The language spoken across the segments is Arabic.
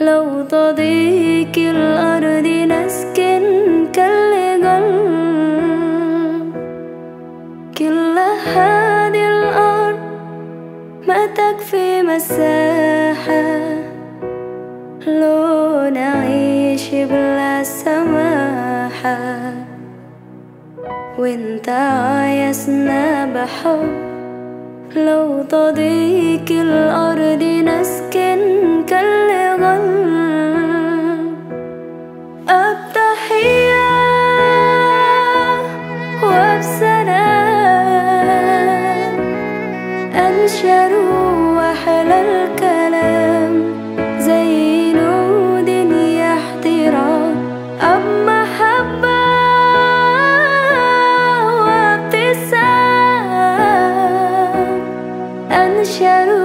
لو تضيق الأرض نسكن قلب كل هذه الأرض ما تكفي مساحة. لو نعيش بلا سماحة. وإنت عايزنا بحب. لو تضيق الأرض 前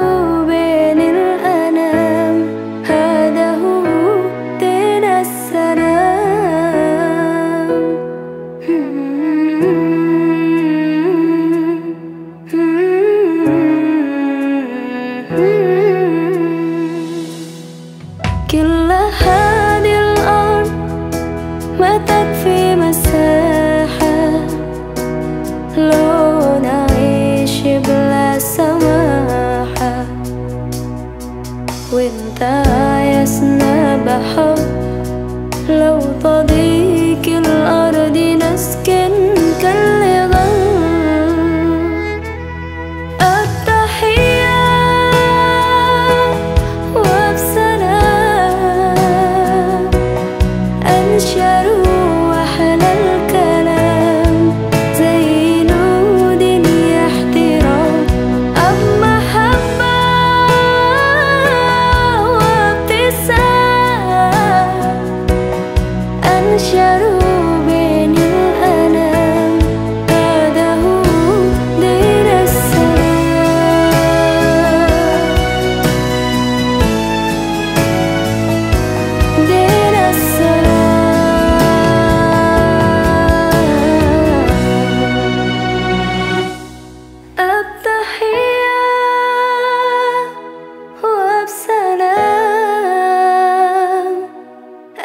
بحب لو تضيق الأرض نسكن.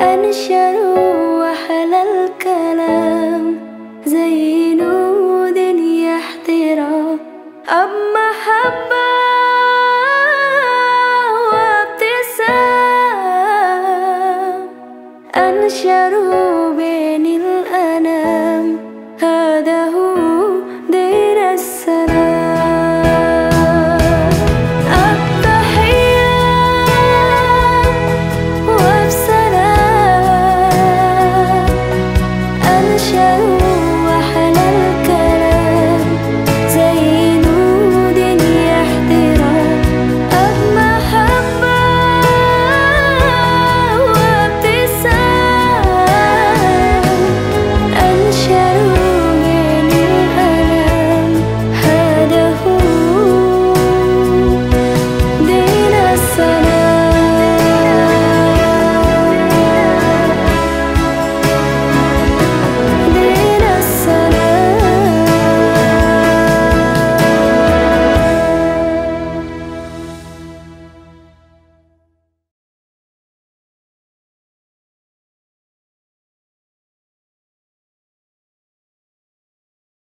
أنشروا أحلى الكلام. زي نود احترام أب محبة وابتسام أنشروا